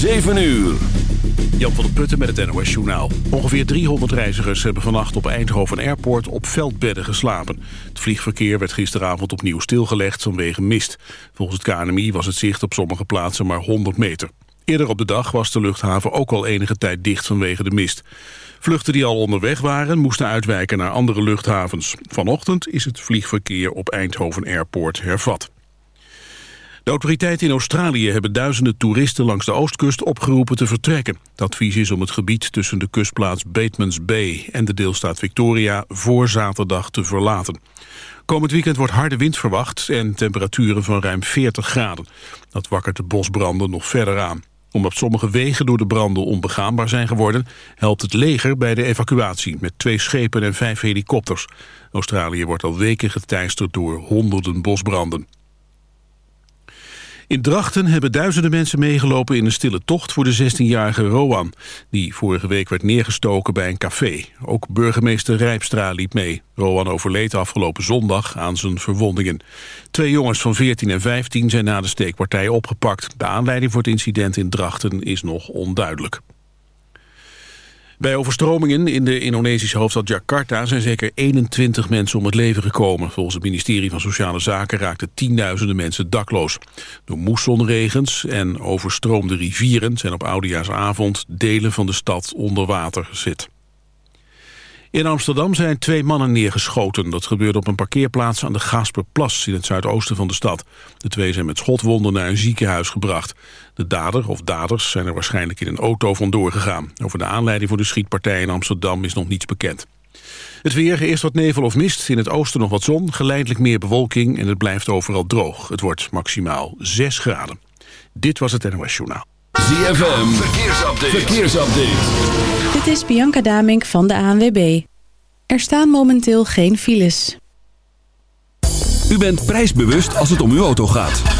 7 uur. Jan van der Putten met het NOS Journaal. Ongeveer 300 reizigers hebben vannacht op Eindhoven Airport op veldbedden geslapen. Het vliegverkeer werd gisteravond opnieuw stilgelegd vanwege mist. Volgens het KNMI was het zicht op sommige plaatsen maar 100 meter. Eerder op de dag was de luchthaven ook al enige tijd dicht vanwege de mist. Vluchten die al onderweg waren moesten uitwijken naar andere luchthavens. Vanochtend is het vliegverkeer op Eindhoven Airport hervat. De autoriteiten in Australië hebben duizenden toeristen langs de oostkust opgeroepen te vertrekken. Het advies is om het gebied tussen de kustplaats Batemans Bay en de deelstaat Victoria voor zaterdag te verlaten. Komend weekend wordt harde wind verwacht en temperaturen van ruim 40 graden. Dat wakkert de bosbranden nog verder aan. Omdat sommige wegen door de branden onbegaanbaar zijn geworden... helpt het leger bij de evacuatie met twee schepen en vijf helikopters. Australië wordt al weken geteisterd door honderden bosbranden. In Drachten hebben duizenden mensen meegelopen in een stille tocht voor de 16-jarige Roan, die vorige week werd neergestoken bij een café. Ook burgemeester Rijpstra liep mee. Roan overleed afgelopen zondag aan zijn verwondingen. Twee jongens van 14 en 15 zijn na de steekpartij opgepakt. De aanleiding voor het incident in Drachten is nog onduidelijk. Bij overstromingen in de Indonesische hoofdstad Jakarta zijn zeker 21 mensen om het leven gekomen. Volgens het ministerie van Sociale Zaken raakten tienduizenden mensen dakloos. Door moessonregens en overstroomde rivieren zijn op oudejaarsavond delen van de stad onder water gezet. In Amsterdam zijn twee mannen neergeschoten. Dat gebeurde op een parkeerplaats aan de Gasperplas in het zuidoosten van de stad. De twee zijn met schotwonden naar een ziekenhuis gebracht. De dader of daders zijn er waarschijnlijk in een auto vandoor gegaan. Over de aanleiding voor de schietpartij in Amsterdam is nog niets bekend. Het weer, eerst wat nevel of mist, in het oosten nog wat zon... geleidelijk meer bewolking en het blijft overal droog. Het wordt maximaal 6 graden. Dit was het NOS Journaal. ZFM, verkeersupdate. verkeersupdate. Dit is Bianca Damink van de ANWB. Er staan momenteel geen files. U bent prijsbewust als het om uw auto gaat.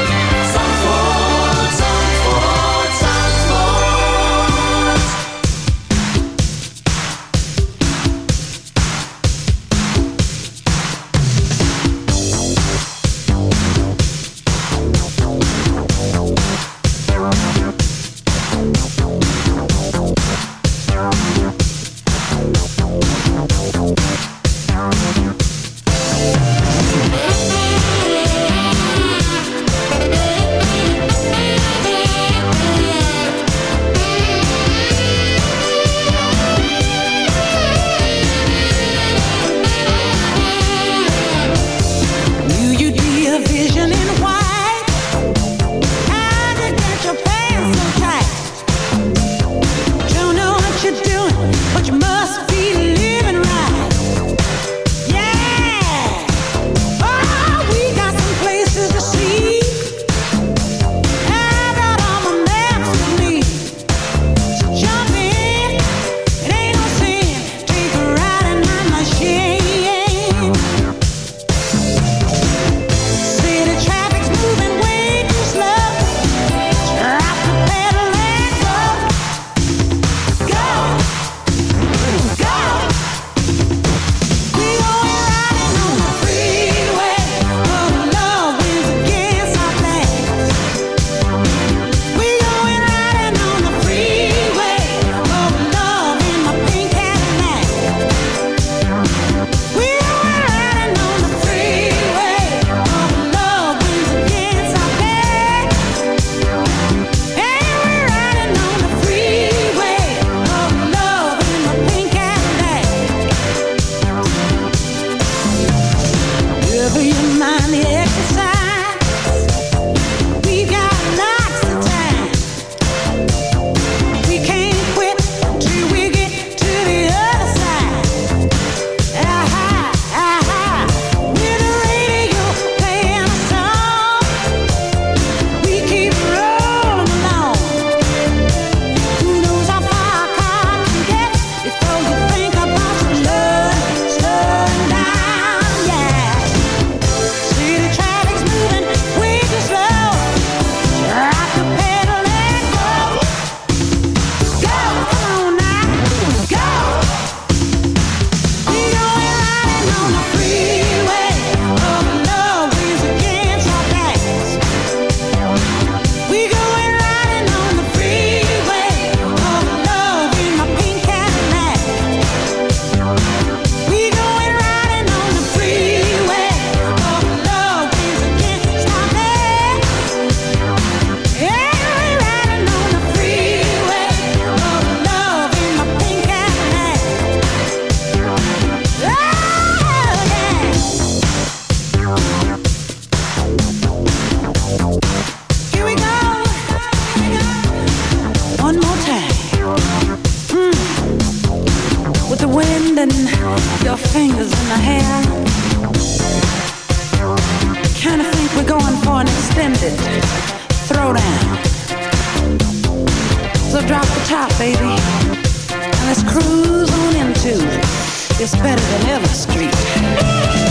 top, baby. Now let's cruise on into it. It's better than ever street.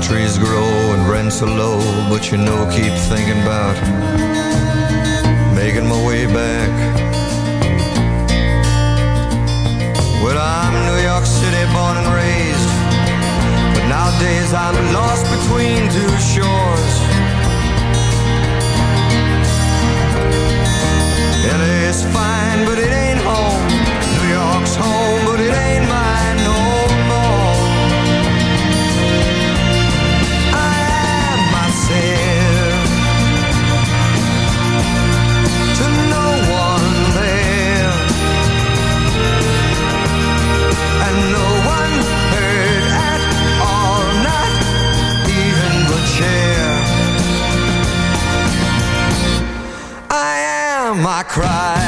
Trees grow and rents are low But you know keep thinking about Making my way back Well I'm New York City born and raised But nowadays I'm lost between two shores L.A. is fine but it ain't cry.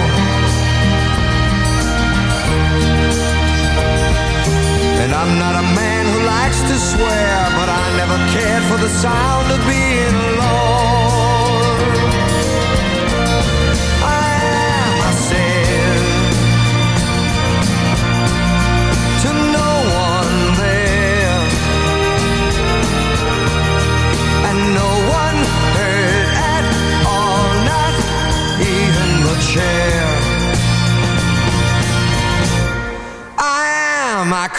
I'm not a man who likes to swear, but I never cared for the sound of being alone. I am myself to no one there, and no one heard at all, not even the chair.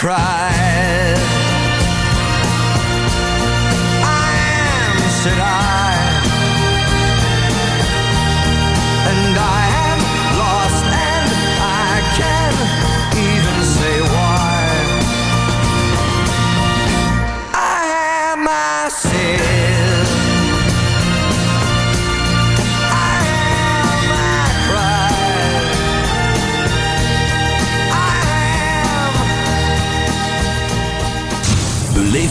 cried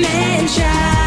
Man, child,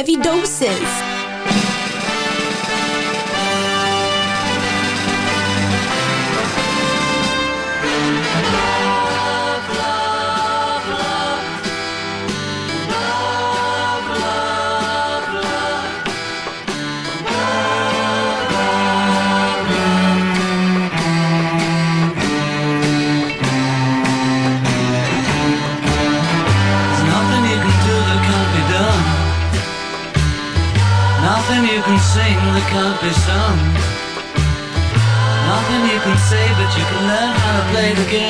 heavy doses. again.